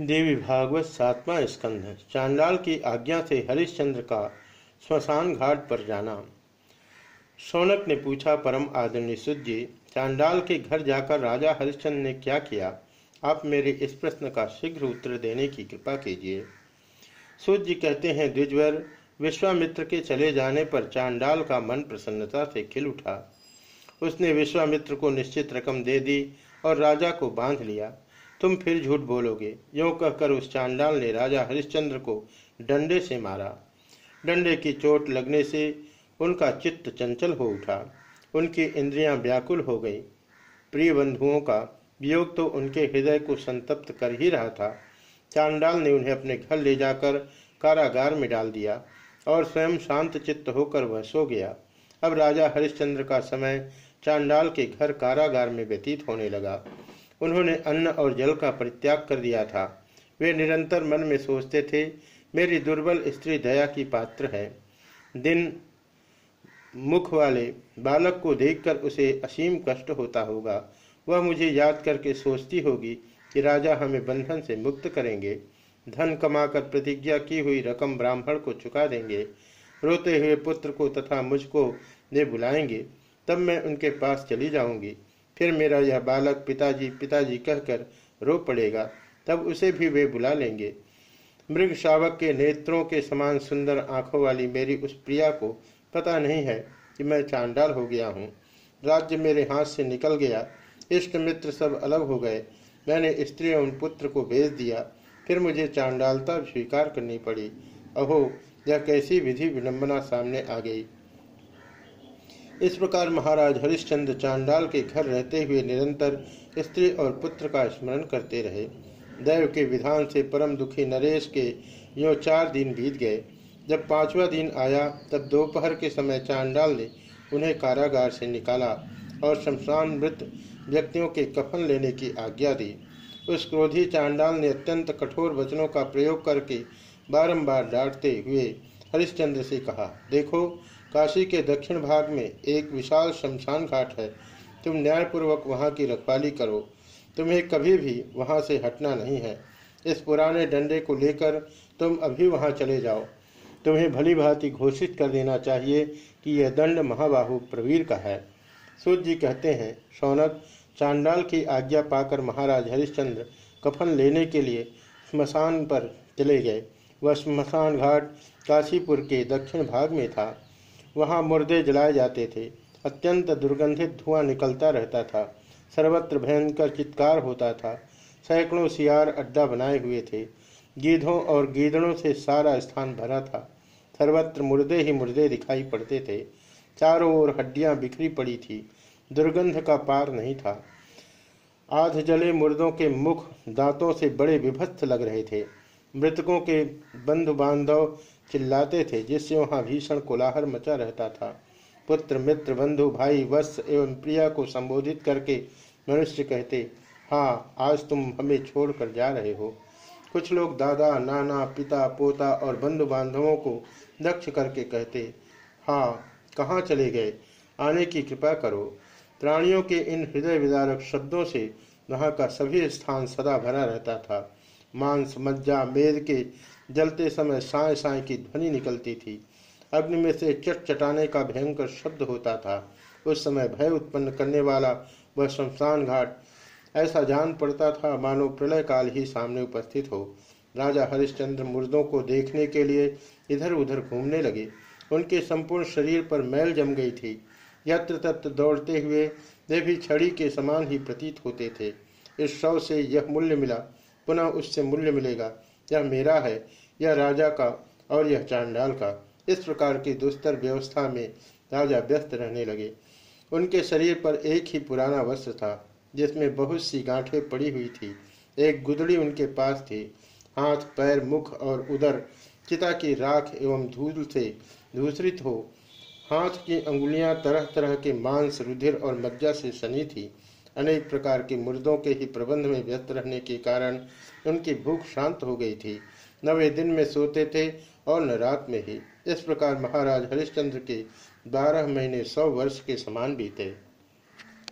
देवी भागवत सातवां स्कंध चांडाल की आज्ञा से हरिश्चंद्र का श्मशान घाट पर जाना। शौनक ने पूछा, परम आदरणीय सूर्य चांडाल के घर जाकर राजा हरिश्चंद्र ने क्या किया? आप मेरे इस प्रश्न का शीघ्र उत्तर देने की कृपा कीजिए। सूर्य कहते हैं, द्विजवर, विश्वामित्र के चले जाने पर चांडाल का मन प्रसन्नता से खिल उठा। उसने विश्वामित्र को निश्चित रकम दे दी और राजा को बाँध लिया। तुम फिर झूठ बोलोगे। यो कहकर उस चांडाल ने राजा हरिश्चंद्र को डंडे से मारा। डंडे की चोट लगने से उनका चित्त चंचल हो उठा। उनकी इंद्रियाँ व्याकुल हो गई। प्रिय बंधुओं का वियोग तो उनके हृदय को संतप्त कर ही रहा था। चांडाल ने उन्हें अपने घर ले जाकर कारागार में डाल दिया और स्वयं शांत चित्त होकर वह सो गया। अब राजा हरिश्चंद्र का समय चांडाल के घर कारागार में व्यतीत होने लगा। उन्होंने अन्न और जल का परित्याग कर दिया था। वे निरंतर मन में सोचते थे, मेरी दुर्बल स्त्री दया की पात्र है। दिन मुख वाले बालक को देखकर उसे असीम कष्ट होता होगा। वह मुझे याद करके सोचती होगी कि राजा हमें बंधन से मुक्त करेंगे। धन कमाकर प्रतिज्ञा की हुई रकम ब्राह्मण को चुका देंगे। रोते हुए पुत्र को तथा मुझको वे बुलाएँगे। तब मैं उनके पास चली जाऊँगी। फिर मेरा यह बालक पिताजी पिताजी कहकर रो पड़ेगा, तब उसे भी वे बुला लेंगे। मृग शावक के नेत्रों के समान सुंदर आँखों वाली मेरी उस प्रिया को पता नहीं है कि मैं चांडाल हो गया हूँ। राज्य मेरे हाथ से निकल गया, इष्ट मित्र सब अलग हो गए। मैंने स्त्री एवं पुत्र को भेज दिया, फिर मुझे चांडालता स्वीकार करनी पड़ी। अहो, यह कैसी विधि विडम्बना सामने आ गई। इस प्रकार महाराज हरिश्चंद्र चांडाल के घर रहते हुए निरंतर स्त्री और पुत्र का स्मरण करते रहे। दैव के विधान से परम दुखी नरेश के यो चार दिन बीत गए। जब पांचवा दिन आया, तब दोपहर के समय चांडाल ने उन्हें कारागार से निकाला और शमशान मृत व्यक्तियों के कफन लेने की आज्ञा दी। उस क्रोधी चांडाल ने अत्यंत कठोर वचनों का प्रयोग करके बारंबार डांटते हुए हरिश्चंद्र से कहा, देखो काशी के दक्षिण भाग में एक विशाल शमशान घाट है। तुम न्यायपूर्वक वहाँ की रखवाली करो। तुम्हें कभी भी वहाँ से हटना नहीं है। इस पुराने डंडे को लेकर तुम अभी वहाँ चले जाओ। तुम्हें भली भांति घोषित कर देना चाहिए कि यह दंड महाबाहु प्रवीर का है। सूर्य जी कहते हैं शौनक चांडाल की आज्ञा पाकर महाराज हरिश्चंद्र कफन लेने के लिए स्मशान पर चले गए। वह स्मशान घाट काशीपुर के दक्षिण भाग में था। वहाँ मुर्दे जलाए जाते थे। अत्यंत दुर्गंधित धुआँ निकलता रहता था। सर्वत्र भयंकर चित्कार होता था। सैकड़ों सियार अड्डा बनाए हुए थे। गीधों और गीदड़ों से सारा स्थान भरा था। सर्वत्र मुर्दे ही मुर्दे दिखाई पड़ते थे। चारों ओर हड्डियाँ बिखरी पड़ी थी। दुर्गंध का पार नहीं था। आध जले मुर्दों के मुख दांतों से बड़े विभत्स लग रहे थे। मृतकों के बंधु बांधव चिल्लाते थे, जिससे वहाँ भीषण कोलाहल मचा रहता था। पुत्र, मित्र, बंधु, भाई, वत्स एवं प्रिया को संबोधित करके मनुष्य कहते हाँ आज तुम हमें छोड़कर जा रहे हो। कुछ लोग दादा, नाना, पिता, पोता और बंधु बांधवों को दक्ष करके कहते हाँ कहाँ चले गए? आने की कृपा करो। प्राणियों के इन हृदय विदारक शब्दों से वहाँ का सभी स्थान सदा भरा रहता था। मांस, मज्जा, मेद के जलते समय साय साय की ध्वनि निकलती थी। अग्नि में से चट चटाने का भयंकर शब्द होता था। उस समय भय उत्पन्न करने वाला वह शमशान घाट ऐसा जान पड़ता था मानो प्रलय काल ही सामने उपस्थित हो। राजा हरिश्चंद्र मुर्दों को देखने के लिए इधर उधर घूमने लगे। उनके संपूर्ण शरीर पर मैल जम गई थी। यत्र तत्र दौड़ते हुए वे भी छड़ी के समान ही प्रतीत होते थे। इस शव से यह मूल्य मिला। पुनः उससे मूल्य मिलेगा। यह मेरा है, यह राजा का और यह चांडाल का। इस प्रकार की दुस्तर व्यवस्था में राजा व्यस्त रहने लगे। उनके शरीर पर एक ही पुराना वस्त्र था, जिसमें बहुत सी गांठें पड़ी हुई थी। एक गुदड़ी उनके पास थी। हाथ, पैर, मुख और उदर चिता की राख एवं धूल से दूसरित हो। हाथ की अंगुलियाँ तरह तरह के मांस, रुधिर और मज्जा से सनी थी। अनेक प्रकार के मुर्दों के ही प्रबंध में व्यस्त रहने के कारण उनकी भूख शांत हो गई थी। न वे दिन में सोते थे और न रात में ही। इस प्रकार महाराज हरिश्चंद्र के बारह महीने सौ वर्ष के समान बीते।